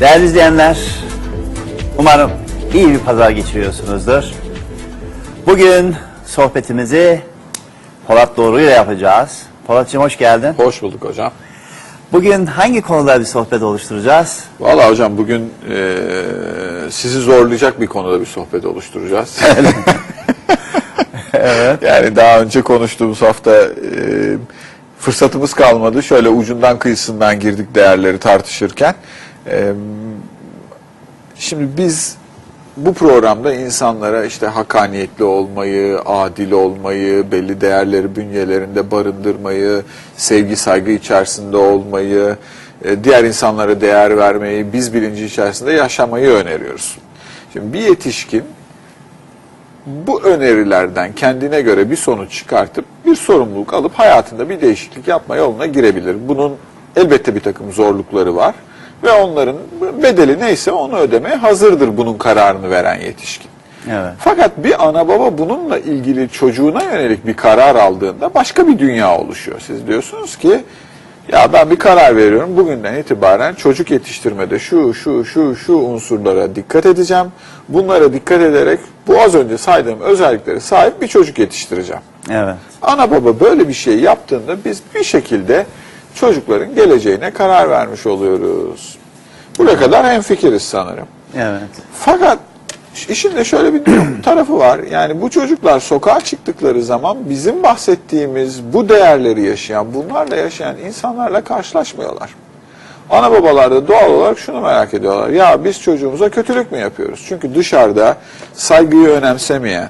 Değerli izleyenler, umarım iyi bir pazar geçiriyorsunuzdur. Bugün sohbetimizi Polat Doğru ile yapacağız. Polatcığım hoş geldin. Hoş bulduk hocam. Bugün hangi konuda bir sohbet oluşturacağız? Valla hocam bugün eee, sizi zorlayacak bir konuda bir sohbet oluşturacağız. evet. Yani daha önce konuştuğumuz hafta eee, fırsatımız kalmadı. Şöyle ucundan kıyısından girdik değerleri tartışırken. Eee, şimdi biz bu programda insanlara işte hakaniyetli olmayı, adil olmayı, belli değerleri bünyelerinde barındırmayı, sevgi saygı içerisinde olmayı, e, diğer insanlara değer vermeyi, biz bilinci içerisinde yaşamayı öneriyoruz. Şimdi bir yetişkin bu önerilerden kendine göre bir sonuç çıkartıp bir sorumluluk alıp hayatında bir değişiklik yapma yoluna girebilir. Bunun elbette bir takım zorlukları var ve onların bedeli neyse onu ödemeye hazırdır bunun kararını veren yetişkin. Evet. Fakat bir ana baba bununla ilgili çocuğuna yönelik bir karar aldığında başka bir dünya oluşuyor. Siz diyorsunuz ki ya ben bir karar veriyorum bugünden itibaren çocuk yetiştirmede şu şu şu şu unsurlara dikkat edeceğim. Bunlara dikkat ederek bu az önce saydığım özelliklere sahip bir çocuk yetiştireceğim. Evet. Ana baba böyle bir şey yaptığında biz bir şekilde çocukların geleceğine karar vermiş oluyoruz. Buraya kadar hemfikiriz sanırım. Evet. Fakat işin de şöyle bir tarafı var. Yani bu çocuklar sokağa çıktıkları zaman bizim bahsettiğimiz bu değerleri yaşayan, bunlarla yaşayan insanlarla karşılaşmıyorlar. Ana babalar da doğal olarak şunu merak ediyorlar. Ya biz çocuğumuza kötülük mü yapıyoruz? Çünkü dışarıda saygıyı önemsemeyen,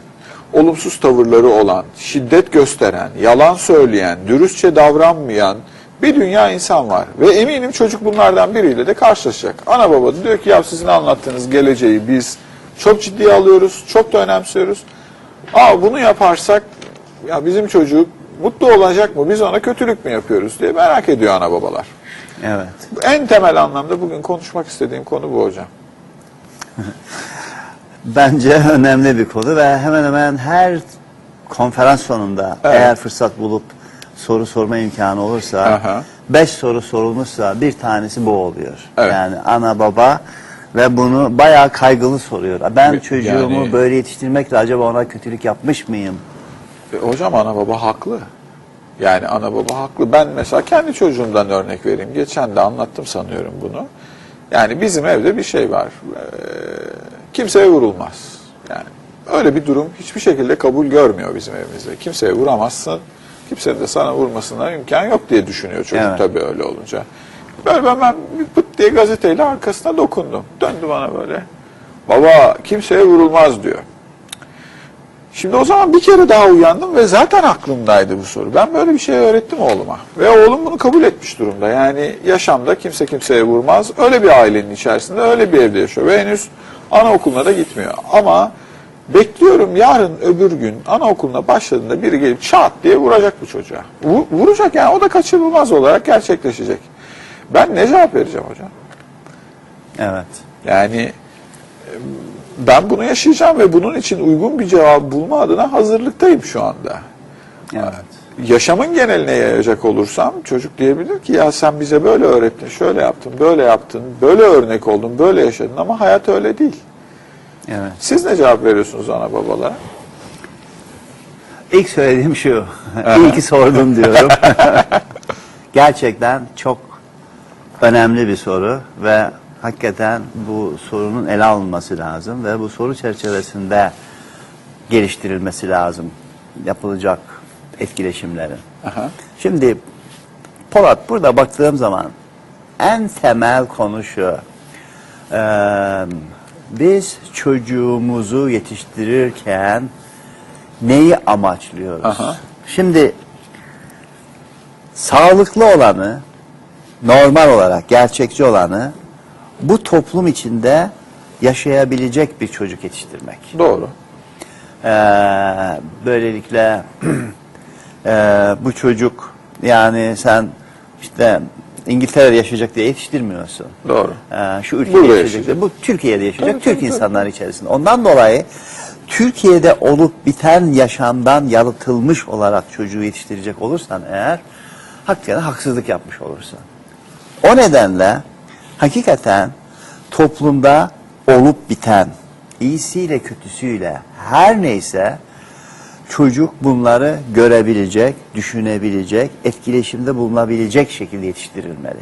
olumsuz tavırları olan, şiddet gösteren, yalan söyleyen, dürüstçe davranmayan bir dünya insan var. Ve eminim çocuk bunlardan biriyle de karşılaşacak. Ana baba da diyor ki ya sizin anlattığınız geleceği biz çok ciddiye alıyoruz, çok da önemsiyoruz. Aa bunu yaparsak ya bizim çocuk mutlu olacak mı? Biz ona kötülük mü yapıyoruz diye merak ediyor ana babalar. Evet. En temel anlamda bugün konuşmak istediğim konu bu hocam. Bence önemli bir konu ve hemen hemen her konferans sonunda Evet. eğer fırsat bulup soru sorma imkanı olursa, Aha. beş soru sorulmuşsa bir tanesi bu oluyor. Evet. Yani ana baba ve bunu bayağı kaygılı soruyor. Ben Yani- çocuğumu böyle yetiştirmekle acaba ona kötülük yapmış mıyım? E, hocam ana baba haklı. Yani ana baba haklı. Ben mesela kendi çocuğumdan örnek vereyim. Geçen de anlattım sanıyorum bunu. Yani bizim evde bir şey var. Ee, kimseye vurulmaz. Yani öyle bir durum hiçbir şekilde kabul görmüyor bizim evimizde. Kimseye vuramazsın. Kimsenin de sana vurmasına imkan yok diye düşünüyor çocuk Evet. tabii öyle olunca. Böyle ben, ben bir pıt diye gazeteyle arkasına dokundum. Döndü bana böyle. Baba kimseye vurulmaz diyor. Şimdi o zaman bir kere daha uyandım ve zaten aklımdaydı bu soru. Ben böyle bir şey öğrettim oğluma. Ve oğlum bunu kabul etmiş durumda. Yani yaşamda kimse kimseye vurmaz. Öyle bir ailenin içerisinde öyle bir evde yaşıyor. Ve henüz anaokuluna da gitmiyor. Ama bekliyorum yarın öbür gün anaokuluna başladığında biri gelip çat diye vuracak bu çocuğa. Vu- Vuracak yani o da kaçınılmaz olarak gerçekleşecek. Ben ne cevap vereceğim hocam? Evet. Yani ben bunu yaşayacağım ve bunun için uygun bir cevap bulma adına hazırlıktayım şu anda. Evet. Yaşamın geneline yayacak olursam çocuk diyebilir ki ya sen bize böyle öğrettin, şöyle yaptın, böyle yaptın, böyle örnek oldun, böyle yaşadın ama hayat öyle değil. Evet. Siz ne cevap veriyorsunuz ana babalara? İlk söylediğim şu. İyi ki sordun diyorum. Gerçekten çok önemli bir soru ve hakikaten bu sorunun ele alınması lazım ve bu soru çerçevesinde geliştirilmesi lazım yapılacak etkileşimlerin. Aha. Şimdi Polat burada baktığım zaman en temel konu şu. Ee, biz çocuğumuzu yetiştirirken neyi amaçlıyoruz? Aha. Şimdi sağlıklı olanı, normal olarak gerçekçi olanı bu toplum içinde yaşayabilecek bir çocuk yetiştirmek. Doğru. Ee, böylelikle e, bu çocuk yani sen işte İngiltere'de yaşayacak diye yetiştirmiyorsun. Doğru. Ee, şu ülkede Burada yaşayacak. yaşayacak. Bu Türkiye'de yaşayacak Tabii, Türk tabii, tabii. insanlar içerisinde. Ondan dolayı Türkiye'de olup biten yaşamdan yalıtılmış olarak çocuğu yetiştirecek olursan eğer hakikaten haksızlık yapmış olursun. O nedenle hakikaten toplumda olup biten iyisiyle kötüsüyle her neyse çocuk bunları görebilecek, düşünebilecek, etkileşimde bulunabilecek şekilde yetiştirilmeli.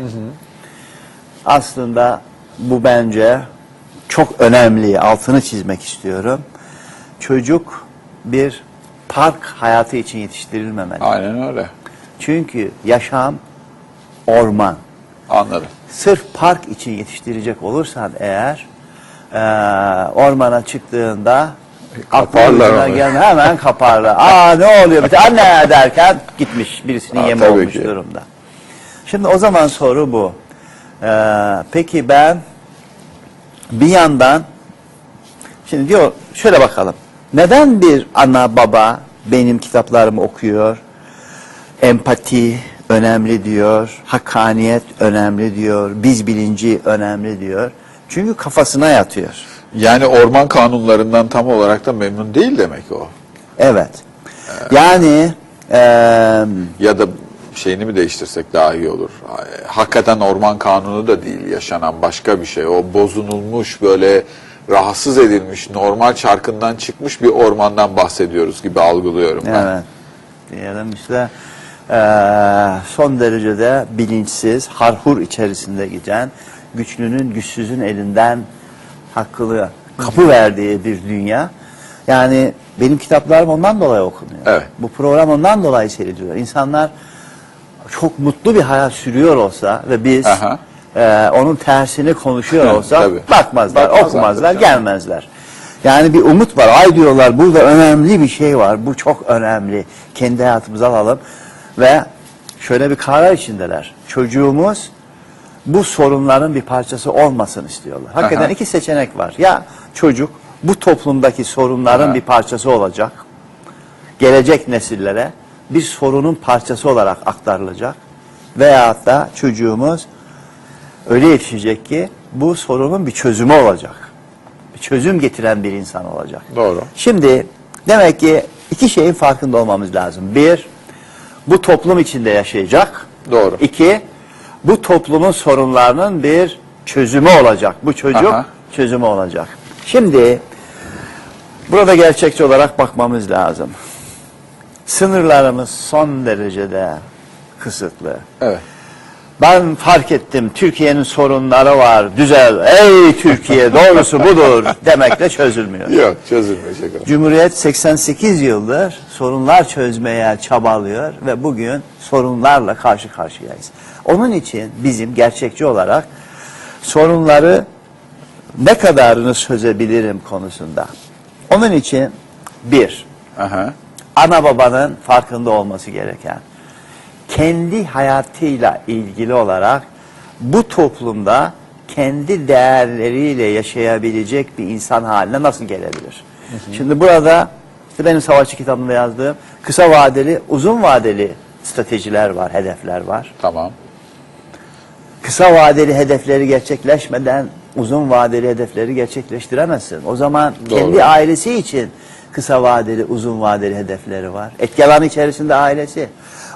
Aslında bu bence çok önemli, altını çizmek istiyorum. Çocuk bir park hayatı için yetiştirilmemeli. Aynen öyle. Çünkü yaşam orman. Anladım. Sırf park için yetiştirecek olursan eğer eee, ormana çıktığında Kaparlar onu. gelme hemen kaparlar. Aa ne oluyor bir anne derken gitmiş birisinin Ha, yemi olmuş ki. durumda. Şimdi o zaman soru bu. Eee, peki ben bir yandan şimdi diyor şöyle bakalım. Neden bir ana baba benim kitaplarımı okuyor? Empati önemli diyor, hakkaniyet önemli diyor, biz bilinci önemli diyor. Çünkü kafasına yatıyor. Yani orman kanunlarından tam olarak da memnun değil demek o. Evet. Yani eee, Ya da şeyini mi değiştirsek daha iyi olur. Hakikaten orman kanunu da değil yaşanan başka bir şey. O bozulmuş böyle rahatsız edilmiş normal çarkından çıkmış bir ormandan bahsediyoruz gibi algılıyorum ben. Evet. Diyelim işte eee, son derecede bilinçsiz, harhur içerisinde giden, güçlünün güçsüzün elinden hakkını kapı verdiği bir dünya. Yani benim kitaplarım ondan dolayı okunuyor. Evet. Bu program ondan dolayı seyrediliyor. İnsanlar çok mutlu bir hayat sürüyor olsa ve biz Aha. eee, onun tersini konuşuyor tabii. bakmazlar, Bakmazlar okumazlar, gelmezler. Yani bir umut var. Ay diyorlar burada önemli bir şey var. Bu çok önemli. Kendi hayatımıza alalım. Ve şöyle bir karar içindeler. Çocuğumuz bu sorunların bir parçası olmasın istiyorlar. Hakikaten Aha. iki seçenek var. Ya çocuk bu toplumdaki sorunların Aha. bir parçası olacak. Gelecek nesillere bir sorunun parçası olarak aktarılacak. Veyahut da çocuğumuz öyle yetişecek ki bu sorunun bir çözümü olacak. Bir çözüm getiren bir insan olacak. Doğru. Şimdi demek ki iki şeyin farkında olmamız lazım. Bir, bu toplum içinde yaşayacak. Doğru. İki, bu toplumun sorunlarının bir çözümü olacak. Bu çocuk Aha. çözümü olacak. Şimdi burada gerçekçi olarak bakmamız lazım. Sınırlarımız son derecede kısıtlı. Evet. Ben fark ettim Türkiye'nin sorunları var. Düzel. Ey Türkiye doğrusu budur demekle çözülmüyor. Yok çözülmeyecek. Cumhuriyet 88 yıldır sorunlar çözmeye çabalıyor ve bugün sorunlarla karşı karşıyayız. Onun için bizim gerçekçi olarak sorunları ne kadarını çözebilirim konusunda. Onun için bir, Aha. ana babanın farkında olması gereken kendi hayatıyla ilgili olarak bu toplumda kendi değerleriyle yaşayabilecek bir insan haline nasıl gelebilir? Şimdi burada işte benim savaşçı kitabımda yazdığım kısa vadeli, uzun vadeli stratejiler var, hedefler var. Tamam. Kısa vadeli hedefleri gerçekleşmeden uzun vadeli hedefleri gerçekleştiremezsin. O zaman Doğru. kendi ailesi için kısa vadeli, uzun vadeli hedefleri var. Etki alanı içerisinde ailesi.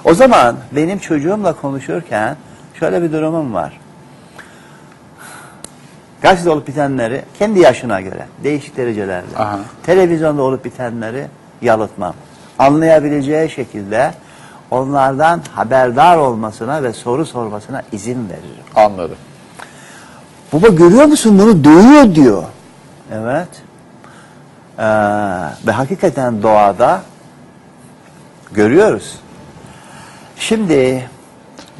O zaman benim çocuğumla konuşurken şöyle bir durumum var. Gazetede olup bitenleri kendi yaşına göre değişik derecelerde. Aha. Televizyonda olup bitenleri yalıtmam. Anlayabileceği şekilde onlardan haberdar olmasına ve soru sormasına izin veririm. Anladım. Baba görüyor musun bunu dövüyor diyor. Evet. Ee, ve hakikaten doğada görüyoruz. Şimdi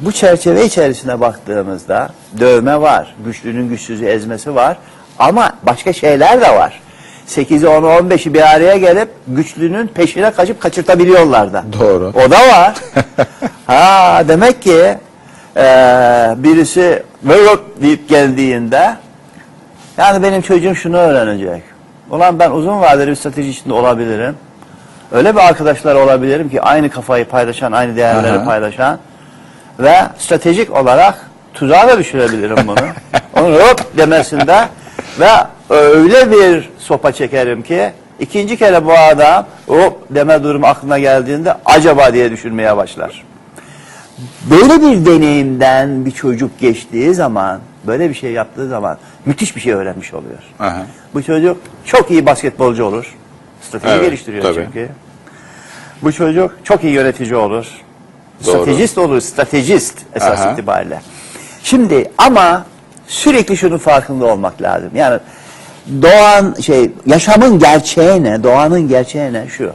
bu çerçeve içerisine baktığımızda dövme var, güçlünün güçsüzü ezmesi var ama başka şeyler de var. 8'i 10'u 15'i bir araya gelip güçlünün peşine kaçıp kaçırtabiliyorlar da. Doğru. O da var. ha demek ki e, birisi böyle deyip geldiğinde yani benim çocuğum şunu öğrenecek. Ulan ben uzun vadeli bir strateji içinde olabilirim. Öyle bir arkadaşlar olabilirim ki aynı kafayı paylaşan, aynı değerleri Aha. paylaşan ve stratejik olarak tuzağa da düşürebilirim bunu. Onun hop demesinde ve öyle bir sopa çekerim ki ikinci kere bu adam hop deme durumu aklına geldiğinde acaba diye düşünmeye başlar. Böyle bir deneyimden bir çocuk geçtiği zaman, böyle bir şey yaptığı zaman müthiş bir şey öğrenmiş oluyor. Aha. Bu çocuk çok iyi basketbolcu olur. Strateji Evet, geliştiriyor tabii. çünkü. Bu çocuk çok iyi yönetici olur. Doğru. Stratejist olur, stratejist esas Aha. itibariyle. Şimdi ama sürekli şunun farkında olmak lazım. Yani doğan şey, yaşamın gerçeği ne, doğanın gerçeği ne? Şu.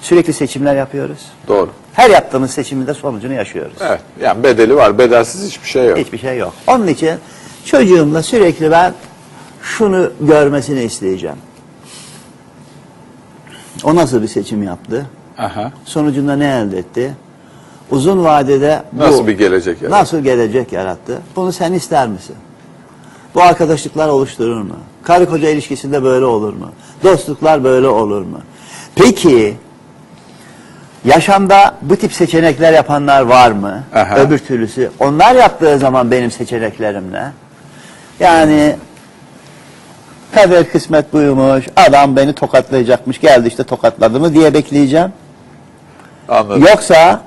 Sürekli seçimler yapıyoruz. Doğru. Her yaptığımız seçiminde sonucunu yaşıyoruz. Evet. Yani bedeli var. Bedelsiz hiçbir şey yok. Hiçbir şey yok. Onun için çocuğumla sürekli ben şunu görmesini isteyeceğim. O nasıl bir seçim yaptı? Aha. Sonucunda ne elde etti? Uzun vadede bu Nasıl bir gelecek yarattı? nasıl gelecek yarattı? Bunu sen ister misin? Bu arkadaşlıklar oluşturur mu? Karı koca ilişkisinde böyle olur mu? Dostluklar böyle olur mu? Peki yaşamda bu tip seçenekler yapanlar var mı? Aha. Öbür türlüsü. Onlar yaptığı zaman benim seçeneklerim ne? Yani kader kısmet buymuş, adam beni tokatlayacakmış, geldi işte tokatladı mı diye bekleyeceğim. Anladım. Yoksa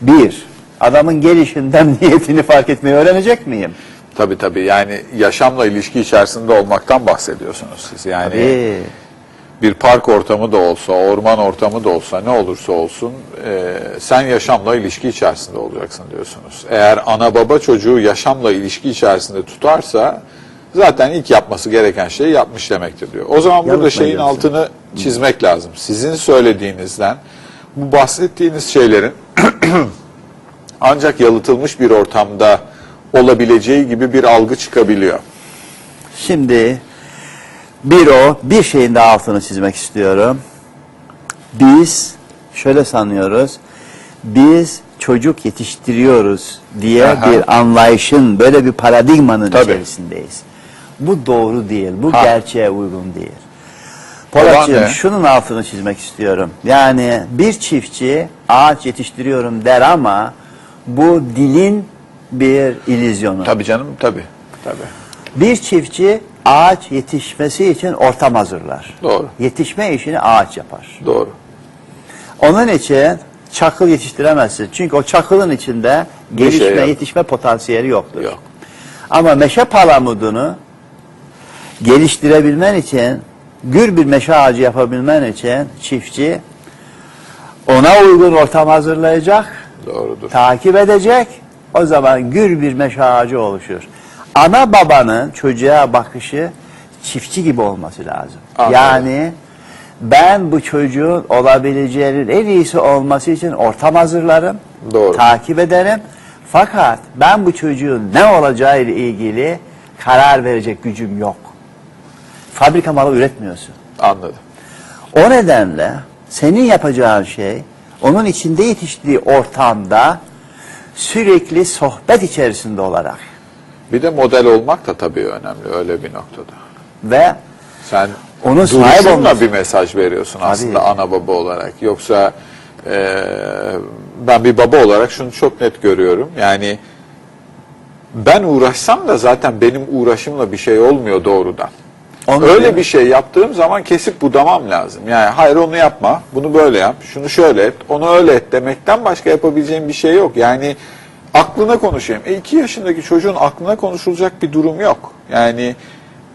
bir, adamın gelişinden niyetini fark etmeyi öğrenecek miyim? Tabii tabii. Yani yaşamla ilişki içerisinde olmaktan bahsediyorsunuz siz. Yani Tabii. bir park ortamı da olsa, orman ortamı da olsa, ne olursa olsun e, sen yaşamla ilişki içerisinde olacaksın diyorsunuz. Eğer ana baba çocuğu yaşamla ilişki içerisinde tutarsa zaten ilk yapması gereken şeyi yapmış demektir diyor. O zaman burada Yanıltma şeyin diyorsun. altını çizmek lazım. Sizin söylediğinizden bu bahsettiğiniz şeylerin ancak yalıtılmış bir ortamda olabileceği gibi bir algı çıkabiliyor. Şimdi bir o, bir şeyin de altını çizmek istiyorum. Biz şöyle sanıyoruz, biz çocuk yetiştiriyoruz diye Aha. bir anlayışın, böyle bir paradigmanın Tabii. içerisindeyiz. Bu doğru değil, bu Ha. gerçeğe uygun değil. Polatcığım şunun altını çizmek istiyorum. Yani bir çiftçi ağaç yetiştiriyorum der ama bu dilin bir illüzyonu. Tabii canım tabii. Tabii. Bir çiftçi ağaç yetişmesi için ortam hazırlar. Doğru. Yetişme işini ağaç yapar. Doğru. Onun için çakıl yetiştiremezsin. Çünkü o çakılın içinde gelişme, şey yok. yetişme potansiyeli yoktur. Yok. Ama meşe palamudunu geliştirebilmen için, gür bir meşe ağacı yapabilmen için çiftçi ona uygun ortam hazırlayacak, Doğrudur. takip edecek. O zaman gür bir meşe ağacı oluşur. Ana babanın çocuğa bakışı çiftçi gibi olması lazım. Anladım. Yani ben bu çocuğun olabileceğinin en iyisi olması için ortam hazırlarım. Doğru. Takip ederim. Fakat ben bu çocuğun ne olacağı ile ilgili karar verecek gücüm yok. Fabrika malı üretmiyorsun. Anladım. O nedenle senin yapacağın şey onun içinde yetiştiği ortamda sürekli sohbet içerisinde olarak Bir de model olmak da tabii önemli öyle bir noktada. ve Sen Onun sahip bir mesaj veriyorsun aslında Tabii. ana baba olarak. Yoksa e, ben bir baba olarak şunu çok net görüyorum. Yani ben uğraşsam da zaten benim uğraşımla bir şey olmuyor doğrudan. Onu öyle bir şey yaptığım zaman kesip budamam lazım. Yani hayır onu yapma, bunu böyle yap, şunu şöyle et, onu öyle et demekten başka yapabileceğim bir şey yok. Yani aklına konuşayım. E iki yaşındaki çocuğun aklına konuşulacak bir durum yok. Yani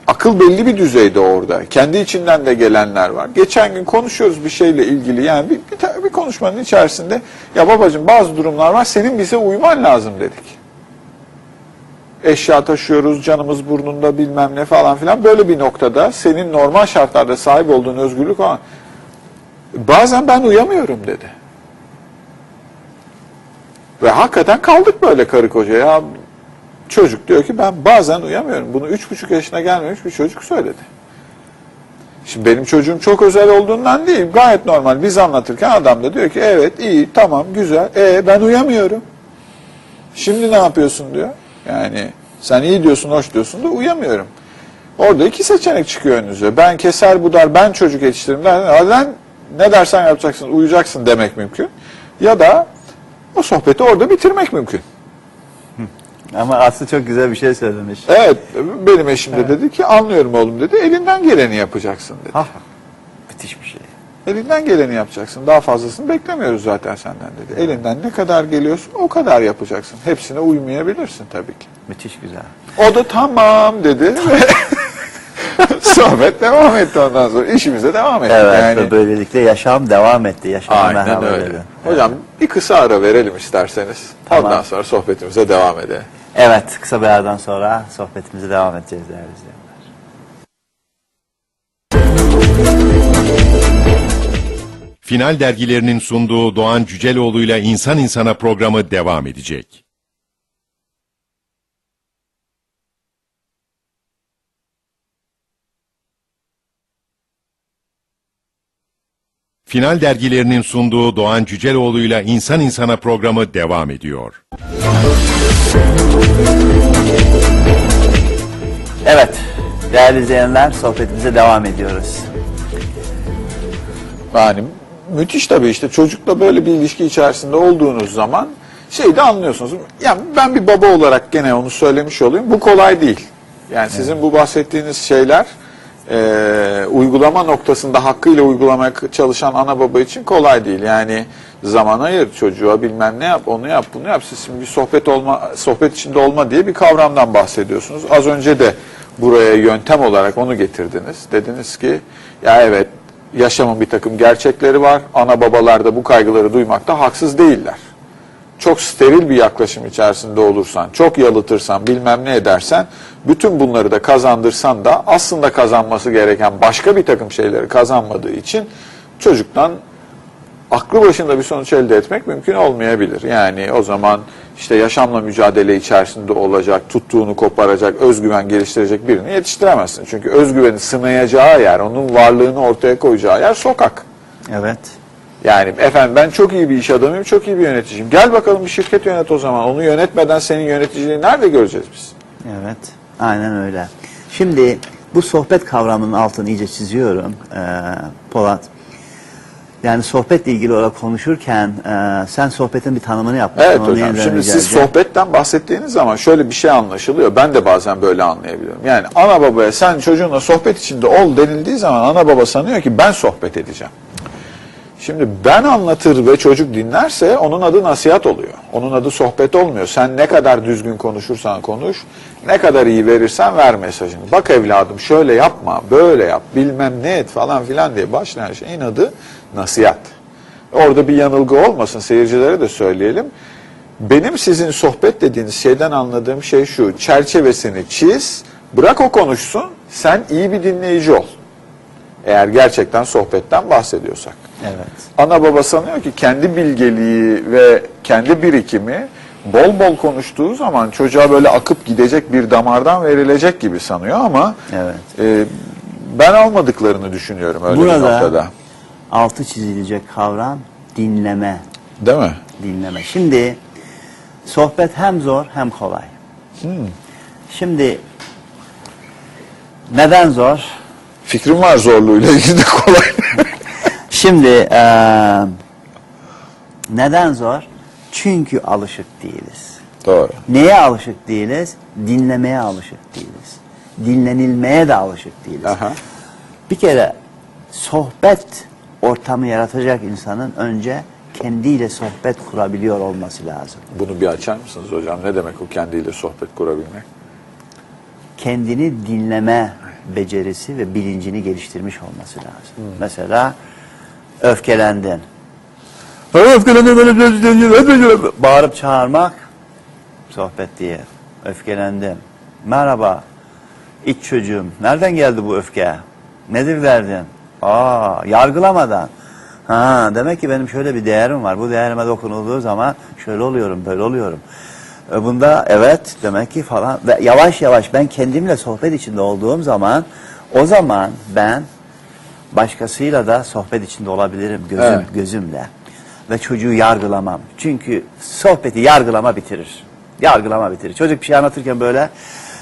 akıl belli bir düzeyde orada. Kendi içinden de gelenler var. Geçen gün konuşuyoruz bir şeyle ilgili. Yani bir, bir, bir konuşmanın içerisinde ya babacığım bazı durumlar var senin bize uyman lazım dedik eşya taşıyoruz, canımız burnunda bilmem ne falan filan. Böyle bir noktada senin normal şartlarda sahip olduğun özgürlük olan bazen ben uyamıyorum dedi. Ve hakikaten kaldık böyle karı koca ya. Çocuk diyor ki ben bazen uyamıyorum. Bunu üç buçuk yaşına gelmemiş bir çocuk söyledi. Şimdi benim çocuğum çok özel olduğundan değil. Gayet normal. Biz anlatırken adam da diyor ki evet iyi tamam güzel. E ben uyamıyorum. Şimdi ne yapıyorsun diyor. Yani sen iyi diyorsun, hoş diyorsun da uyamıyorum. Orada iki seçenek çıkıyor önünüze. Ben keser budar, ben çocuk yetiştiririm. dersen, "Hadi lan, ne dersen yapacaksın, uyuyacaksın demek mümkün. Ya da o sohbeti orada bitirmek mümkün. Ama Aslı çok güzel bir şey söylemiş. Evet, benim eşim de dedi ki anlıyorum oğlum dedi. Elinden geleni yapacaksın dedi. Ha, müthiş bir şey. Elinden geleni yapacaksın. Daha fazlasını beklemiyoruz zaten senden dedi. Elinden ne kadar geliyorsun o kadar yapacaksın. Hepsine uymayabilirsin tabii ki. Müthiş güzel. O da tamam dedi ve sohbet devam etti ondan sonra. işimize devam etti. Evet yani, ve böylelikle yaşam devam etti. Yaşam aynen öyle. dedi. Hocam bir kısa ara verelim isterseniz. Tamam. Ondan sonra sohbetimize devam edelim. Evet kısa bir aradan sonra sohbetimize devam edeceğiz değerli izleyenler. Final dergilerinin sunduğu Doğan Cüceloğlu'yla İnsan İnsana programı devam edecek. Final dergilerinin sunduğu Doğan Cüceloğlu'yla İnsan İnsana programı devam ediyor. Evet değerli izleyenler sohbetimize devam ediyoruz. Yani müthiş tabii işte çocukla böyle bir ilişki içerisinde olduğunuz zaman şeyi de anlıyorsunuz. Yani ben bir baba olarak gene onu söylemiş olayım. Bu kolay değil. Yani sizin bu bahsettiğiniz şeyler e, uygulama noktasında hakkıyla uygulamaya çalışan ana baba için kolay değil. Yani zaman ayır çocuğa bilmem ne yap onu yap bunu yap. Siz şimdi bir sohbet olma sohbet içinde olma diye bir kavramdan bahsediyorsunuz. Az önce de buraya yöntem olarak onu getirdiniz. Dediniz ki ya evet yaşamın bir takım gerçekleri var. Ana babalar da bu kaygıları duymakta haksız değiller. Çok steril bir yaklaşım içerisinde olursan, çok yalıtırsan, bilmem ne edersen, bütün bunları da kazandırsan da aslında kazanması gereken başka bir takım şeyleri kazanmadığı için çocuktan aklı başında bir sonuç elde etmek mümkün olmayabilir. Yani o zaman işte yaşamla mücadele içerisinde olacak, tuttuğunu koparacak, özgüven geliştirecek birini yetiştiremezsin. Çünkü özgüveni sınayacağı yer, onun varlığını ortaya koyacağı yer sokak. Evet. Yani efendim ben çok iyi bir iş adamıyım, çok iyi bir yöneticiyim. Gel bakalım bir şirket yönet o zaman. Onu yönetmeden senin yöneticiliğini nerede göreceğiz biz? Evet, aynen öyle. Şimdi bu sohbet kavramının altını iyice çiziyorum ee, Polat. Yani sohbetle ilgili olarak konuşurken e, sen sohbetin bir tanımını yapmıştın. Evet hocam. Şimdi rica siz sohbetten bahsettiğiniz zaman şöyle bir şey anlaşılıyor. Ben de bazen böyle anlayabiliyorum. Yani ana babaya sen çocuğunla sohbet içinde ol denildiği zaman ana baba sanıyor ki ben sohbet edeceğim. Şimdi ben anlatır ve çocuk dinlerse onun adı nasihat oluyor. Onun adı sohbet olmuyor. Sen ne kadar düzgün konuşursan konuş, ne kadar iyi verirsen ver mesajını. Bak evladım şöyle yapma, böyle yap, bilmem ne et falan filan diye başlayan şeyin adı nasihat. Orada bir yanılgı olmasın seyircilere de söyleyelim. Benim sizin sohbet dediğiniz şeyden anladığım şey şu. Çerçevesini çiz, bırak o konuşsun, sen iyi bir dinleyici ol. Eğer gerçekten sohbetten bahsediyorsak. Evet. Ana baba sanıyor ki kendi bilgeliği ve kendi birikimi bol bol konuştuğu zaman çocuğa böyle akıp gidecek bir damardan verilecek gibi sanıyor ama Evet. e, ben almadıklarını düşünüyorum öyle bir Burada noktada. Altı çizilecek kavram dinleme. Değil mi? Dinleme. Şimdi sohbet hem zor hem kolay. Hmm. Şimdi neden zor? Fikrim var zorluğuyla ilgili de kolay. Şimdi eee, neden zor? Çünkü alışık değiliz. Doğru. Neye alışık değiliz? Dinlemeye alışık değiliz. Dinlenilmeye de alışık değiliz. Aha. Bir kere sohbet ortamı yaratacak insanın önce kendiyle sohbet kurabiliyor olması lazım. Bunu bir açar mısınız hocam? Ne demek o kendiyle sohbet kurabilmek? Kendini dinleme becerisi ve bilincini geliştirmiş olması lazım. Mesela öfkelendin. Böyle bağırıp çağırmak sohbet diye. Öfkelendim. Merhaba. İç çocuğum. Nereden geldi bu öfke? Nedir derdin? Aa, yargılamadan. Ha, demek ki benim şöyle bir değerim var. Bu değerime dokunulduğu zaman şöyle oluyorum, böyle oluyorum. E, Bunda evet demek ki falan ve yavaş yavaş ben kendimle sohbet içinde olduğum zaman o zaman ben başkasıyla da sohbet içinde olabilirim gözüm Evet. gözümle ve çocuğu yargılamam. Çünkü sohbeti yargılama bitirir. Yargılama bitirir. Çocuk bir şey anlatırken böyle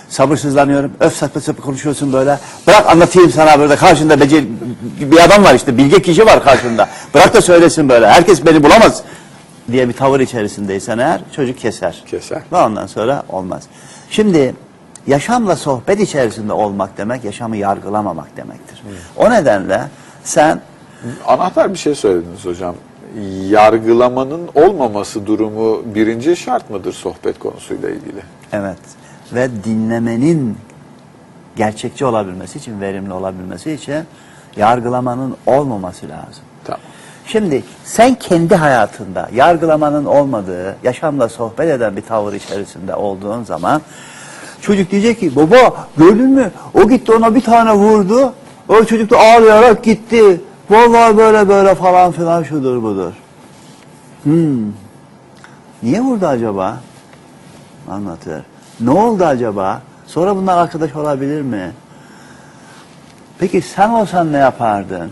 sabırsızlanıyorum. Öf sapı sapı konuşuyorsun böyle. Bırak anlatayım sana böyle karşında becer bir adam var işte bilge kişi var karşında. Bırak da söylesin böyle. Herkes beni bulamaz. diye bir tavır içerisindeysen eğer çocuk keser. Keser. Ve ondan sonra olmaz. Şimdi yaşamla sohbet içerisinde olmak demek yaşamı yargılamamak demektir. O nedenle sen Anahtar bir şey söylediniz hocam. Yargılamanın olmaması durumu birinci şart mıdır sohbet konusuyla ilgili? evet ve dinlemenin gerçekçi olabilmesi için, verimli olabilmesi için yargılamanın olmaması lazım. Tamam. Şimdi sen kendi hayatında yargılamanın olmadığı, yaşamla sohbet eden bir tavır içerisinde olduğun zaman çocuk diyecek ki baba gördün mü o gitti ona bir tane vurdu. O çocuk da ağlayarak gitti. Vallahi böyle böyle falan filan şudur budur. Hmm. Niye vurdu acaba? Anlatır. Ne oldu acaba? Sonra bunlar arkadaş olabilir mi? Peki sen olsan ne yapardın?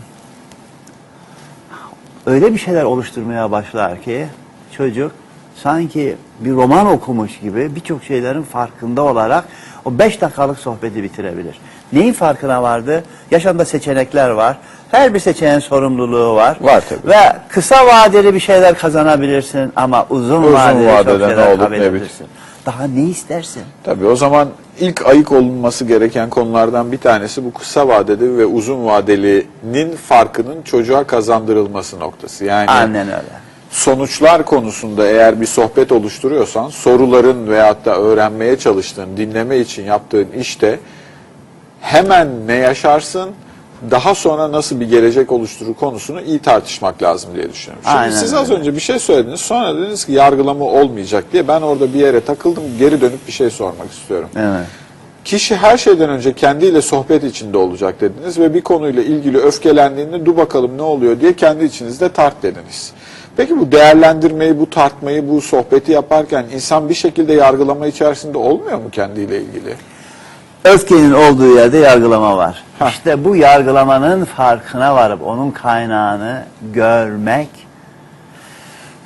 öyle bir şeyler oluşturmaya başlar ki çocuk sanki bir roman okumuş gibi birçok şeylerin farkında olarak o beş dakikalık sohbeti bitirebilir. Neyin farkına vardı? Yaşamda seçenekler var. Her bir seçeneğin sorumluluğu var. Var tabii. Ve kısa vadeli bir şeyler kazanabilirsin ama uzun, Uzun vadeli çok vadede ne şeyler olup ne. Daha ne istersin? Tabii o zaman ilk ayık olunması gereken konulardan bir tanesi bu kısa vadeli ve uzun vadelinin farkının çocuğa kazandırılması noktası. Yani Aynen öyle. sonuçlar konusunda eğer bir sohbet oluşturuyorsan soruların veyahut da öğrenmeye çalıştığın, dinleme için yaptığın işte hemen ne yaşarsın, daha sonra nasıl bir gelecek oluşturur konusunu iyi tartışmak lazım diye düşünüyorum. Şimdi Aynen siz az öyle. önce bir şey söylediniz, sonra dediniz ki yargılama olmayacak diye. Ben orada bir yere takıldım, geri dönüp bir şey sormak istiyorum. Evet. Kişi her şeyden önce kendiyle sohbet içinde olacak dediniz ve bir konuyla ilgili öfkelendiğinde dur bakalım ne oluyor diye kendi içinizde tart dediniz. Peki bu değerlendirmeyi, bu tartmayı, bu sohbeti yaparken insan bir şekilde yargılama içerisinde olmuyor mu kendiyle ilgili? Öfkenin olduğu yerde yargılama var. Hah. İşte bu yargılamanın farkına varıp onun kaynağını görmek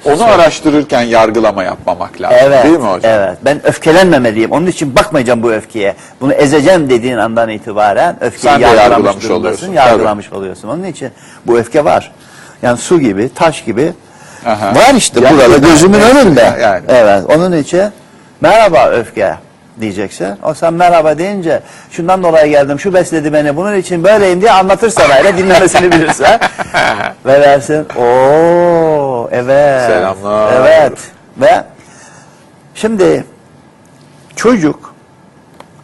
Onu araştırırken yargılama yapmamak lazım Evet, değil mi hocam? evet. Ben öfkelenmemeliyim. Onun için bakmayacağım bu öfkeye. Bunu ezeceğim dediğin andan itibaren öfkeyi Sen yargılamış yargılamış oluyorsun, Yargılamış oluyorsun. Onun için bu öfke var. Yani su gibi, taş gibi Aha. var işte Yani burada gözümün önünde. yani. Evet. Onun için merhaba öfke diyeceksin. O sen merhaba deyince şundan dolayı geldim, şu besledi beni, bunun için böyleyim diye anlatırsa böyle dinlemesini bilirse ve dersin ooo evet. Selamlar. Evet. Ve şimdi çocuk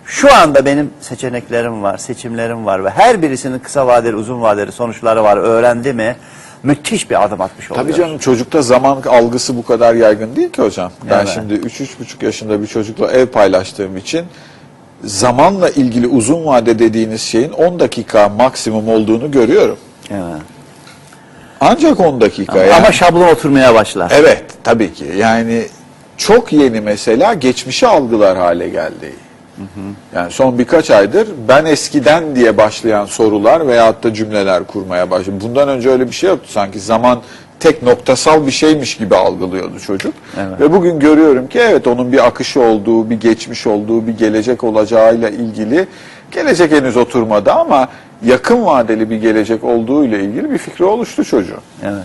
şu anda benim seçeneklerim var, seçimlerim var ve her birisinin kısa vadeli, uzun vadeli sonuçları var. Öğrendi mi müthiş bir adım atmış oluyor. Tabii canım çocukta zaman algısı bu kadar yaygın değil ki hocam. Ben Evet. şimdi 3-3,5 yaşında bir çocukla ev paylaştığım için zamanla ilgili uzun vade dediğiniz şeyin 10 dakika maksimum olduğunu görüyorum. Evet. Ancak 10 dakika Ama, yani. ama şablon oturmaya başlar. Evet tabii ki yani çok yeni mesela geçmişi algılar hale geldi. Yani son birkaç aydır ben eskiden diye başlayan sorular veyahut da cümleler kurmaya başladı. Bundan önce öyle bir şey yoktu sanki zaman tek noktasal bir şeymiş gibi algılıyordu çocuk. Evet. Ve bugün görüyorum ki evet onun bir akışı olduğu, bir geçmiş olduğu, bir gelecek olacağıyla ilgili gelecek henüz oturmadı ama yakın vadeli bir gelecek olduğu ile ilgili bir fikri oluştu çocuğun. Evet.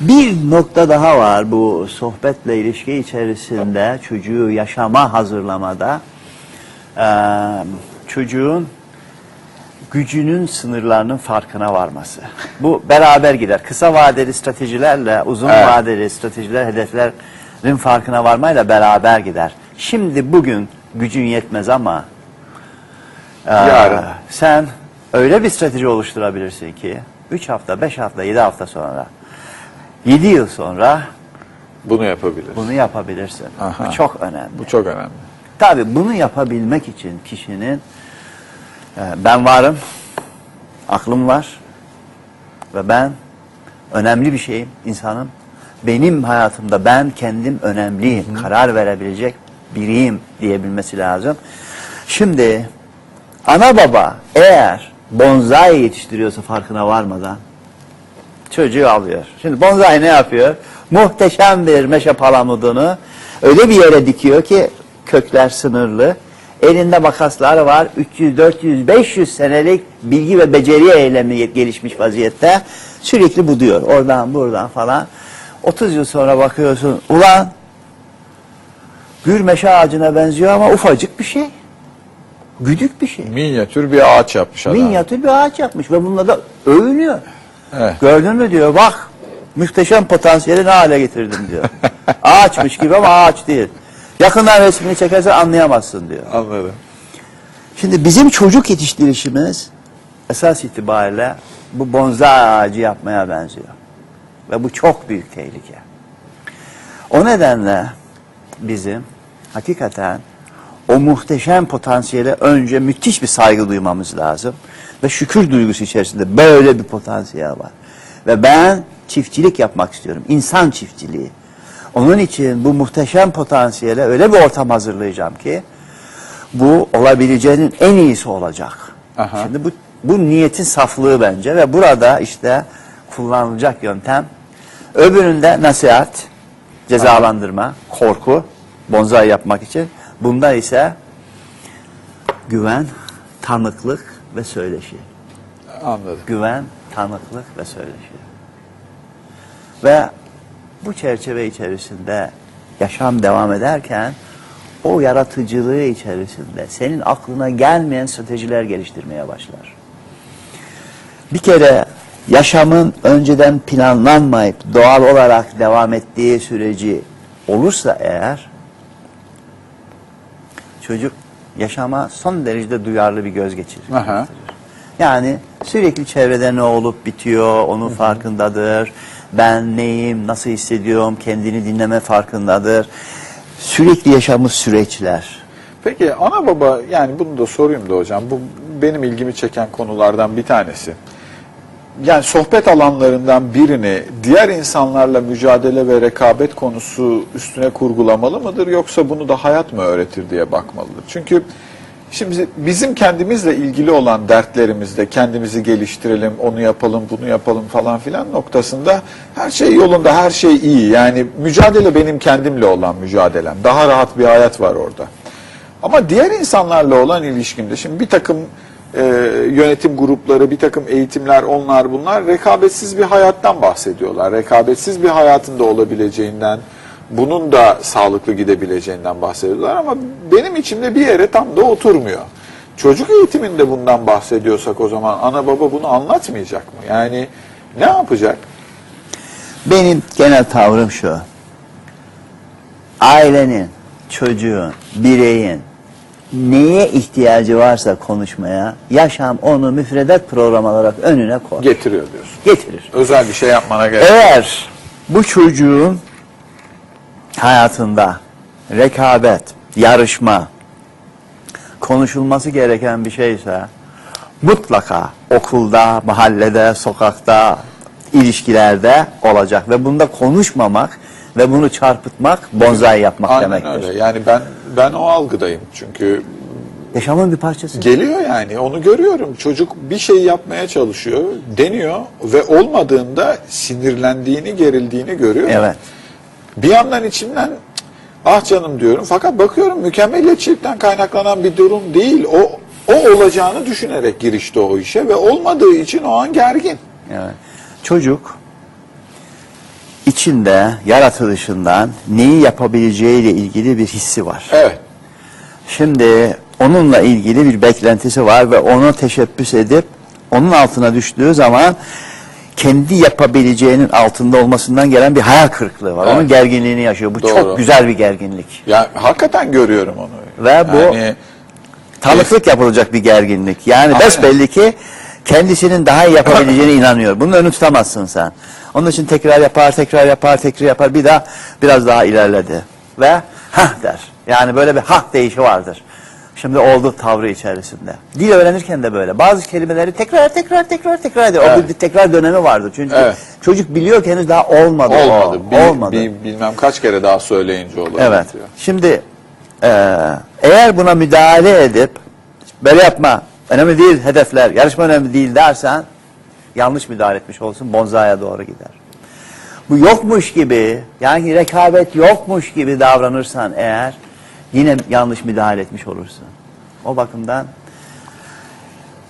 Bir nokta daha var bu sohbetle ilişki içerisinde çocuğu yaşama hazırlamada. Çocuğun gücünün sınırlarının farkına varması. Bu beraber gider. Kısa vadeli stratejilerle uzun Evet. vadeli stratejiler, hedeflerin farkına varmayla beraber gider. Şimdi bugün gücün yetmez ama Yarın. sen öyle bir strateji oluşturabilirsin ki 3 hafta, 5 hafta, 7 hafta sonra 7 yıl sonra Bunu yapabilir. bunu yapabilirsin. Aha. Bu çok önemli. Bu çok önemli. Tabii bunu yapabilmek için kişinin e, ben varım, aklım var ve ben önemli bir şeyim, insanım. Benim hayatımda ben kendim önemliyim, karar verebilecek biriyim diyebilmesi lazım. Şimdi ana baba eğer bonsai yetiştiriyorsa farkına varmadan çocuğu alıyor. Şimdi bonsai ne yapıyor? Muhteşem bir meşe palamudunu öyle bir yere dikiyor ki kökler sınırlı. Elinde makaslar var. 300, 400, 500 senelik bilgi ve beceri eylemi gelişmiş vaziyette. Sürekli buduyor. Oradan buradan falan. 30 yıl sonra bakıyorsun ulan gür meşe ağacına benziyor ama ufacık bir şey. Güdük bir şey. Minyatür bir ağaç yapmış adam. Minyatür bir ağaç yapmış ve bununla da övünüyor. Evet. Gördün mü diyor bak muhteşem potansiyeli ne hale getirdim diyor. Ağaçmış gibi ama ağaç değil. Yakından resmini çekersen anlayamazsın diyor. Anladım. Şimdi bizim çocuk yetiştirişimiz esas itibariyle bu bonsai ağacı yapmaya benziyor. Ve bu çok büyük tehlike. O nedenle bizim hakikaten o muhteşem potansiyele önce müthiş bir saygı duymamız lazım. Ve şükür duygusu içerisinde böyle bir potansiyel var. Ve ben çiftçilik yapmak istiyorum. İnsan çiftçiliği. Onun için bu muhteşem potansiyele öyle bir ortam hazırlayacağım ki bu olabileceğinin en iyisi olacak. Aha. Şimdi bu, bu niyetin saflığı bence ve burada işte kullanılacak yöntem öbüründe nasihat, cezalandırma, korku, bonsai yapmak için. Bunda ise güven, tanıklık ve söyleşi. Anladım. Güven, tanıklık ve söyleşi. Ve bu çerçeve içerisinde yaşam devam ederken o yaratıcılığı içerisinde senin aklına gelmeyen stratejiler geliştirmeye başlar. Bir kere yaşamın önceden planlanmayıp doğal olarak devam ettiği süreci olursa eğer çocuk yaşama son derecede duyarlı bir göz geçirir. Aha. Yani sürekli çevrede ne olup bitiyor, onun farkındadır. Ben neyim, nasıl hissediyorum, kendini dinleme farkındadır. Sürekli yaşamı süreçler. Peki ana baba yani bunu da sorayım da hocam. Bu benim ilgimi çeken konulardan bir tanesi. Yani sohbet alanlarından birini diğer insanlarla mücadele ve rekabet konusu üstüne kurgulamalı mıdır yoksa bunu da hayat mı öğretir diye bakmalıdır? Çünkü şimdi bizim kendimizle ilgili olan dertlerimizde kendimizi geliştirelim, onu yapalım, bunu yapalım falan filan noktasında her şey yolunda, her şey iyi. Yani mücadele benim kendimle olan mücadelem. Daha rahat bir hayat var orada. Ama diğer insanlarla olan ilişkimde şimdi bir takım e, yönetim grupları, bir takım eğitimler, onlar bunlar rekabetsiz bir hayattan bahsediyorlar. Rekabetsiz bir hayatın da olabileceğinden, bunun da sağlıklı gidebileceğinden bahsediyorlar ama benim içimde bir yere tam da oturmuyor. Çocuk eğitiminde bundan bahsediyorsak o zaman ana baba bunu anlatmayacak mı? Yani ne yapacak? Benim genel tavrım şu. Ailenin, çocuğun, bireyin neye ihtiyacı varsa konuşmaya, yaşam onu müfredat programı olarak önüne koy. Getiriyor diyorsun. Getirir. Özel bir şey yapmana gerek yok. Eğer bu çocuğun hayatında rekabet, yarışma konuşulması gereken bir şeyse mutlaka okulda, mahallede, sokakta, ilişkilerde olacak ve bunda konuşmamak ve bunu çarpıtmak bonsai yapmak Aynen demektir. öyle. Yani ben ben o algıdayım. Çünkü Yaşamın bir parçası. Geliyor yani onu görüyorum. Çocuk bir şey yapmaya çalışıyor, deniyor ve olmadığında sinirlendiğini, gerildiğini görüyor. Evet. Bir yandan içimden "Cık, ah canım diyorum fakat bakıyorum mükemmeliyetçilikten kaynaklanan bir durum değil. O o olacağını düşünerek girişti o işe ve olmadığı için o an gergin. Evet. Çocuk içinde yaratılışından neyi yapabileceğiyle ilgili bir hissi var. Evet. Şimdi onunla ilgili bir beklentisi var ve onu teşebbüs edip onun altına düştüğü zaman kendi yapabileceğinin altında olmasından gelen bir hayal kırıklığı var. Evet. Onun gerginliğini yaşıyor. Bu Doğru. çok güzel bir gerginlik. Ya hakikaten görüyorum onu. Ve bu Yani tanıklık yapılacak bir gerginlik. Yani Aynen. besbelli ki kendisinin daha iyi yapabileceğine inanıyor. Bunun önünü tutamazsın sen. Onun için tekrar yapar, tekrar yapar, tekrar yapar. Bir daha biraz daha ilerledi. Ve hah der. Yani böyle bir hah deyişi vardır. Şimdi oldu tavrı içerisinde. Dil öğrenirken de böyle. Bazı kelimeleri tekrar tekrar tekrar tekrar ediyor. O Evet. bir tekrar dönemi vardır. Çünkü Evet. çocuk biliyor ki henüz daha olmadı. o. olmadı. Bir, olmadı. bir- bilmem kaç kere daha söyleyince olur. Evet. diyor. Şimdi eee, eğer buna müdahale edip böyle yapma, önemli değil hedefler, yarışma önemli değil dersen yanlış müdahale etmiş olsun, bonzaya doğru gider. Bu yokmuş gibi, yani rekabet yokmuş gibi davranırsan eğer yine yanlış müdahale etmiş olursun. O bakımdan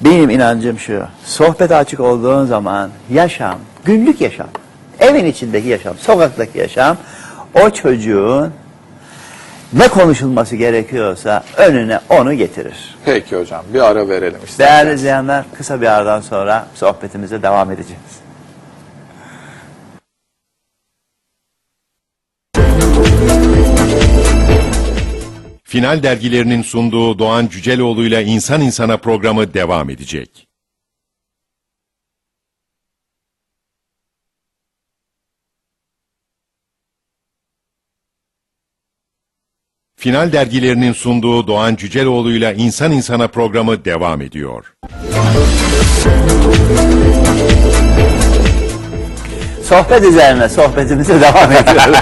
benim inancım şu, sohbet açık olduğun zaman yaşam, günlük yaşam, Evin içindeki yaşam, sokaktaki yaşam o çocuğun ne konuşulması gerekiyorsa önüne onu getirir. Peki hocam bir ara verelim Değerli isterseniz. izleyenler kısa bir aradan sonra sohbetimize devam edeceğiz. Final dergilerinin sunduğu Doğan Cüceloğlu'yla İnsan İnsana programı devam edecek. Final dergilerinin sunduğu Doğan Cüceloğlu'yla İnsan İnsana programı devam ediyor. Sohbet üzerine sohbetimize devam ediyoruz.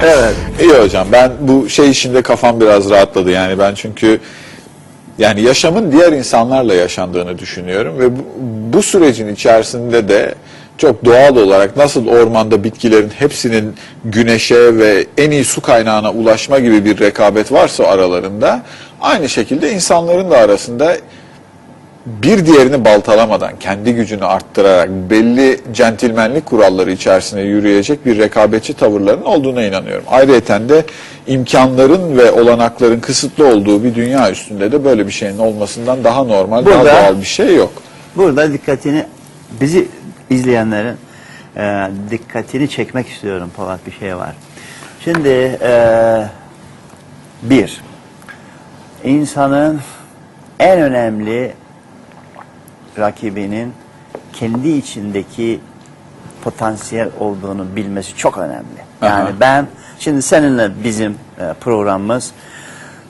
evet. İyi hocam ben bu şey işinde kafam biraz rahatladı yani ben çünkü yani yaşamın diğer insanlarla yaşandığını düşünüyorum ve bu, bu sürecin içerisinde de çok doğal olarak nasıl ormanda bitkilerin hepsinin güneşe ve en iyi su kaynağına ulaşma gibi bir rekabet varsa aralarında aynı şekilde insanların da arasında bir diğerini baltalamadan, kendi gücünü arttırarak belli centilmenlik kuralları içerisinde yürüyecek bir rekabetçi tavırların olduğuna inanıyorum. Ayrıca de imkanların ve olanakların kısıtlı olduğu bir dünya üstünde de böyle bir şeyin olmasından daha normal, Burada- daha doğal bir şey yok. Burada dikkatini, bizi izleyenlerin e, dikkatini çekmek istiyorum Polat bir şey var. Şimdi e, bir, insanın en önemli rakibinin kendi içindeki potansiyel olduğunu bilmesi çok önemli. Yani Aha. ben şimdi seninle bizim e, programımız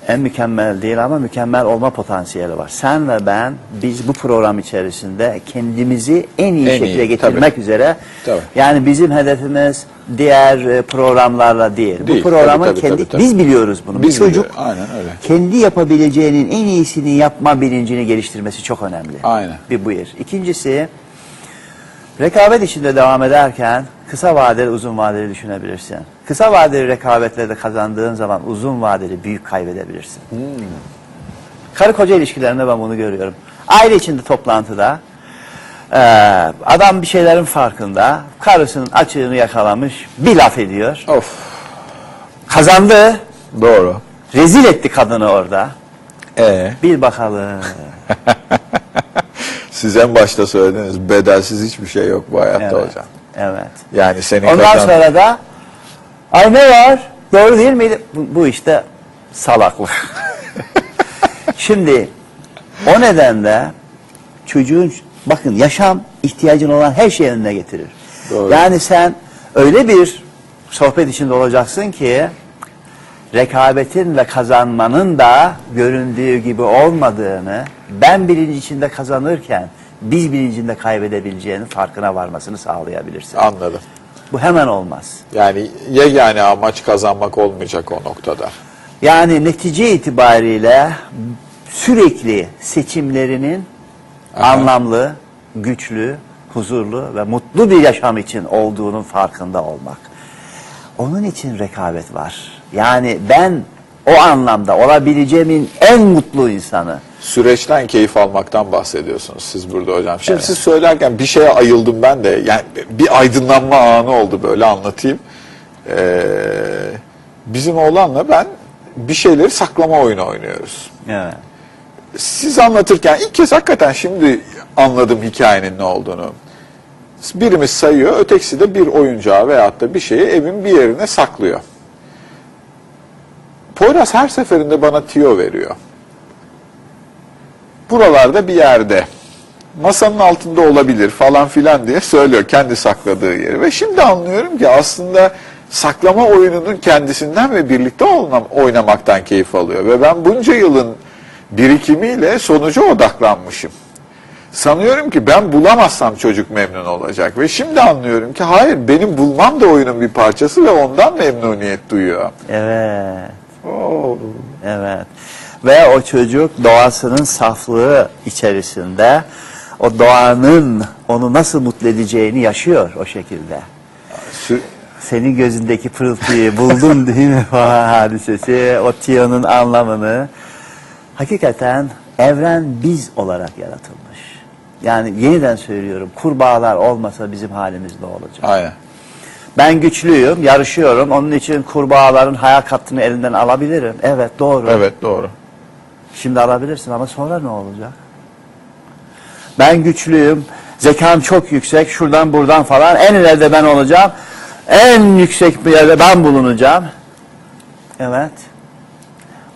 en mükemmel değil ama mükemmel olma potansiyeli var. Sen ve ben biz bu program içerisinde kendimizi en iyi En şekilde iyi, getirmek tabii. üzere. Tabii. Yani bizim hedefimiz diğer e, programlarla değil. Değil, bu programın tabii, tabii, kendi tabii, tabii. biz biliyoruz bunu. Biz bir çocuk biliyoruz, aynen öyle. kendi yapabileceğinin en iyisini yapma bilincini geliştirmesi çok önemli. Aynen. Bir bu bir. İkincisi rekabet içinde devam ederken kısa vadeli uzun vadeli düşünebilirsin. Kısa vadeli rekabetlerde kazandığın zaman uzun vadeli büyük kaybedebilirsin. Karı koca ilişkilerinde ben bunu görüyorum. Aile içinde toplantıda eee, adam bir şeylerin farkında. Karısının açığını yakalamış. Bir laf ediyor. Of, Kazandı. doğru. Rezil etti kadını orada. E Bir bakalım. siz en başta söylediniz bedelsiz hiçbir şey yok bu hayatta Evet. hocam. Evet. Yani senin Ondan kazan- sonra da ay ne var? Doğru değil miydi? Bu, bu işte salaklık. Şimdi o nedenle çocuğun bakın yaşam ihtiyacın olan her şeyi önüne getirir. Doğru. Yani sen öyle bir sohbet içinde olacaksın ki rekabetin ve kazanmanın da göründüğü gibi olmadığını ben bilinci içinde kazanırken biz bilincinde kaybedebileceğinin farkına varmasını sağlayabilirsin. Anladım. Bu hemen olmaz. Yani yegane amaç kazanmak olmayacak o noktada. Yani netice itibariyle sürekli seçimlerinin anlamlı, güçlü, huzurlu ve mutlu bir yaşam için olduğunun farkında olmak. Onun için rekabet var. Yani ben o anlamda olabileceğimin en mutlu insanı. Süreçten keyif almaktan bahsediyorsunuz siz burada hocam. Şimdi siz söylerken bir şeye ayıldım ben de. Yani bir aydınlanma anı oldu böyle anlatayım. Ee, bizim oğlanla ben bir şeyleri saklama oyunu oynuyoruz. Evet. Siz anlatırken ilk kez hakikaten şimdi anladım hikayenin ne olduğunu. Birimiz sayıyor, ötekisi de bir oyuncağı veyahut da bir şeyi evin bir yerine saklıyor. Poyraz her seferinde bana tiyo veriyor. Buralarda bir yerde. Masanın altında olabilir falan filan diye söylüyor kendi sakladığı yeri. Ve şimdi anlıyorum ki aslında saklama oyununun kendisinden ve birlikte oynam- oynamaktan keyif alıyor. Ve ben bunca yılın birikimiyle sonuca odaklanmışım. Sanıyorum ki ben bulamazsam çocuk memnun olacak. Ve şimdi anlıyorum ki hayır benim bulmam da oyunun bir parçası ve ondan memnuniyet duyuyor. Evet. Oo. Evet. Ve o çocuk doğasının saflığı içerisinde o doğanın onu nasıl mutlu edeceğini yaşıyor o şekilde. Sü- Senin gözündeki pırıltıyı buldun değil mi falan hadisesi, o tiyonun anlamını. Hakikaten evren biz olarak yaratılmış. Yani yeniden söylüyorum kurbağalar olmasa bizim halimiz ne olacak? Aynen. Ben güçlüyüm, yarışıyorum. Onun için kurbağaların hayat hattını elinden alabilirim. Evet doğru. Evet doğru. Şimdi alabilirsin ama sonra ne olacak? Ben güçlüyüm, zekam çok yüksek, şuradan buradan falan en ileride ben olacağım. En yüksek bir yerde ben bulunacağım. Evet.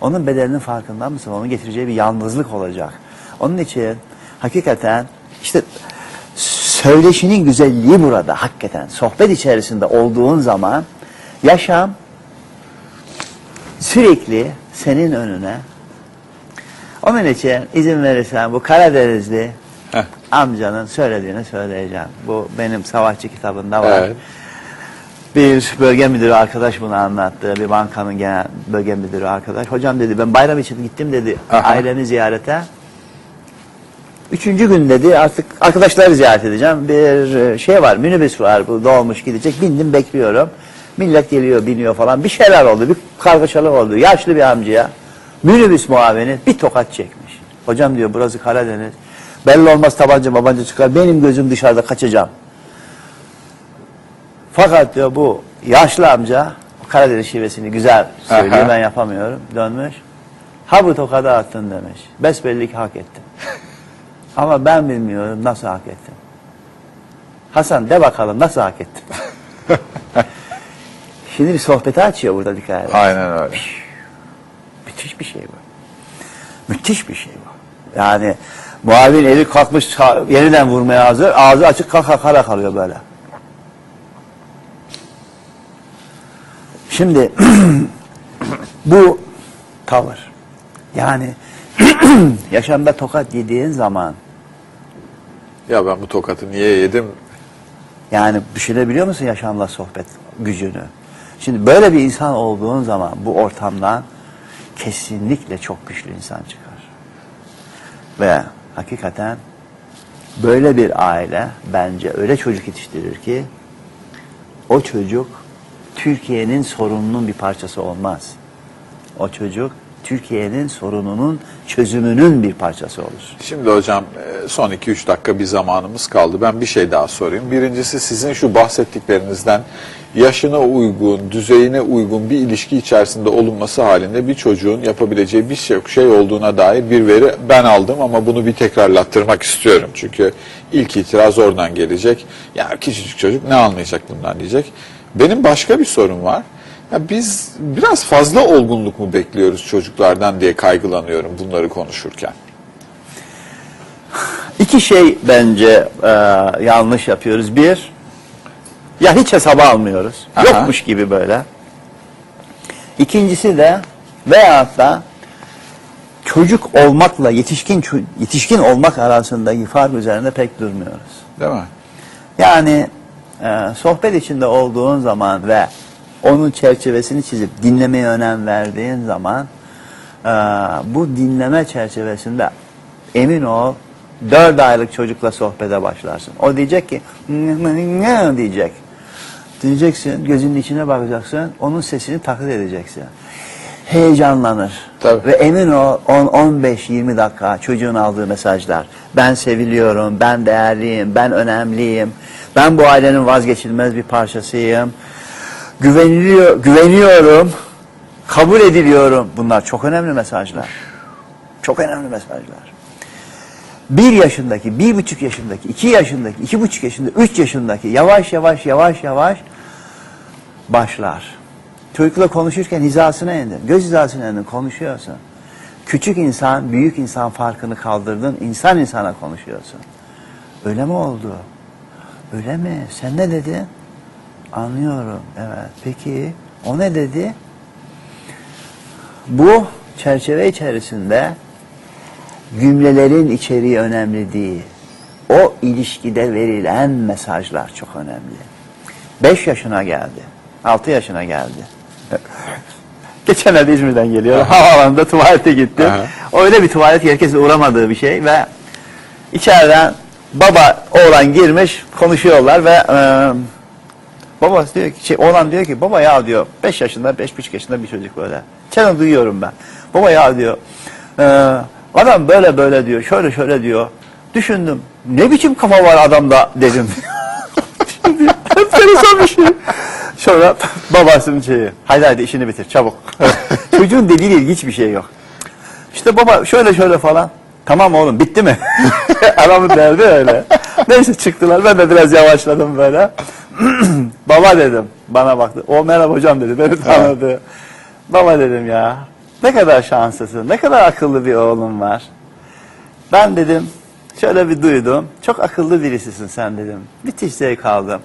Onun bedelinin farkında mısın? Onun getireceği bir yalnızlık olacak. Onun için hakikaten işte söyleşinin güzelliği burada hakikaten. Sohbet içerisinde olduğun zaman yaşam sürekli senin önüne onun için izin verirsen bu Karadenizli Heh. amcanın söylediğini söyleyeceğim. Bu benim savaşçı kitabında var. Evet. Bir bölge müdürü arkadaş bunu anlattı. Bir bankanın genel bölge müdürü arkadaş. Hocam dedi ben bayram için gittim dedi Aha. ailemi ziyarete. Üçüncü gün dedi artık arkadaşları ziyaret edeceğim. Bir e, şey var minibüs var bu dolmuş gidecek. Bindim bekliyorum. Millet geliyor biniyor falan. Bir şeyler oldu. Bir kargaşalık oldu. Yaşlı bir amcaya minibüs muavini bir tokat çekmiş. Hocam diyor burası Karadeniz. Belli olmaz tabanca babanca çıkar. Benim gözüm dışarıda kaçacağım. Fakat diyor bu yaşlı amca Karadeniz şivesini güzel söylüyor Aha. ben yapamıyorum. Dönmüş. Ha bu tokadı attın demiş. Besbelli ki hak ettim. Ama ben bilmiyorum nasıl hak ettim. Hasan de bakalım nasıl hak ettim. Şimdi bir sohbeti açıyor burada dikkat edin. Aynen öyle. Müthiş bir şey bu. Müthiş bir şey bu. Yani muavin eli kalkmış yeniden vurmaya hazır. Ağzı açık kaka kara kalıyor böyle. Şimdi bu tavır. Yani yaşamda tokat yediğin zaman Ya ben bu tokatı niye yedim? Yani düşünebiliyor musun yaşamla sohbet gücünü? Şimdi böyle bir insan olduğun zaman bu ortamdan kesinlikle çok güçlü insan çıkar. Ve hakikaten böyle bir aile bence öyle çocuk yetiştirir ki o çocuk Türkiye'nin sorununun bir parçası olmaz. O çocuk Türkiye'nin sorununun çözümünün bir parçası olur. Şimdi hocam e, son 2-3 dakika bir zamanımız kaldı. Ben bir şey daha sorayım. Birincisi sizin şu bahsettiklerinizden yaşına uygun, düzeyine uygun bir ilişki içerisinde olunması halinde bir çocuğun yapabileceği bir şey, şey olduğuna dair bir veri ben aldım ama bunu bir tekrarlattırmak istiyorum. Çünkü ilk itiraz oradan gelecek. Ya küçücük çocuk ne anlayacak bundan diyecek. Benim başka bir sorum var. Ya biz biraz fazla olgunluk mu bekliyoruz çocuklardan diye kaygılanıyorum bunları konuşurken. İki şey bence e, yanlış yapıyoruz. Bir, ya hiç hesaba almıyoruz. Aha. Yokmuş gibi böyle. İkincisi de veyahut da çocuk olmakla yetişkin yetişkin olmak arasındaki fark üzerinde pek durmuyoruz. Değil mi? Yani e, sohbet içinde olduğun zaman ve onun çerçevesini çizip dinlemeye önem verdiğin zaman e, bu dinleme çerçevesinde emin ol dört aylık çocukla sohbete başlarsın. O diyecek ki ne diyecek. Diyeceksin gözünün içine bakacaksın onun sesini taklit edeceksin. Heyecanlanır. Tabii. Ve emin ol 10-15-20 dakika çocuğun aldığı mesajlar. Ben seviliyorum, ben değerliyim, ben önemliyim. Ben bu ailenin vazgeçilmez bir parçasıyım. Güveniliyor, güveniyorum, kabul ediliyorum. Bunlar çok önemli mesajlar. Çok önemli mesajlar. Bir yaşındaki, bir buçuk yaşındaki, iki yaşındaki, iki buçuk yaşında, üç yaşındaki yavaş yavaş yavaş yavaş başlar. Çocukla konuşurken hizasına indin, göz hizasına indin, konuşuyorsun. Küçük insan, büyük insan farkını kaldırdın, insan insana konuşuyorsun. Öyle mi oldu? Öyle mi? Sen ne dedin? Anlıyorum, evet. Peki, o ne dedi? Bu çerçeve içerisinde cümlelerin içeriği önemli değil. O ilişkide verilen mesajlar çok önemli. Beş yaşına geldi. Altı yaşına geldi. Geçenlerde İzmir'den geliyor. Havaalanında tuvalete gitti. Aha. Öyle bir tuvalet herkesin uğramadığı bir şey ve içeriden baba oğlan girmiş konuşuyorlar ve e, baba diyor ki şey, oğlan diyor ki baba ya diyor 5 yaşında 5,5 yaşında bir çocuk böyle. Çenen duyuyorum ben. Baba ya diyor e, adam böyle böyle diyor şöyle şöyle diyor. Düşündüm. Ne biçim kafa var adamda dedim. Şimdi enteresan bir şey. Sonra babasının şeyi. Haydi haydi işini bitir çabuk. Çocuğun dediği ilginç bir şey yok. İşte baba şöyle şöyle falan. Tamam oğlum bitti mi? Adamın derdi öyle. Neyse çıktılar ben de biraz yavaşladım böyle. baba dedim bana baktı. O merhaba hocam dedi beni tanıdı. Baba dedim ya ne kadar şanslısın ne kadar akıllı bir oğlum var. Ben dedim şöyle bir duydum. Çok akıllı birisisin sen dedim. Müthiş zevk aldım.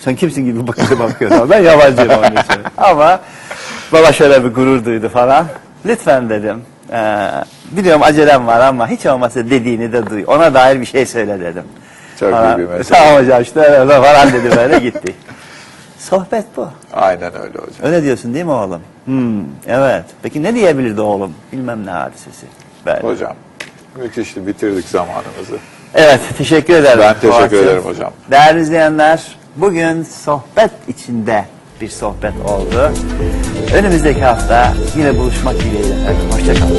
Sen kimsin gibi bakıyor bakıyor. Ben yabancıyım onun için. Ama baba şöyle bir gurur duydu falan. Lütfen dedim. Ee, biliyorum acelem var ama hiç olmazsa dediğini de duy. Ona dair bir şey söyle dedim. Çok Falan. iyi bir mesaj. Tamam hocam işte öyle falan dedi böyle gitti. Sohbet bu. Aynen öyle hocam. Öyle diyorsun değil mi oğlum? Hmm, evet. Peki ne diyebilirdi oğlum? Bilmem ne hadisesi. Böyle. Hocam müthişti bitirdik zamanımızı. Evet, teşekkür ederim. Ben teşekkür Fuat'cığım. ederim hocam. Değerli izleyenler, bugün sohbet içinde bir sohbet oldu. Önümüzdeki hafta yine buluşmak dileğiyle efendim. Hoşçakalın.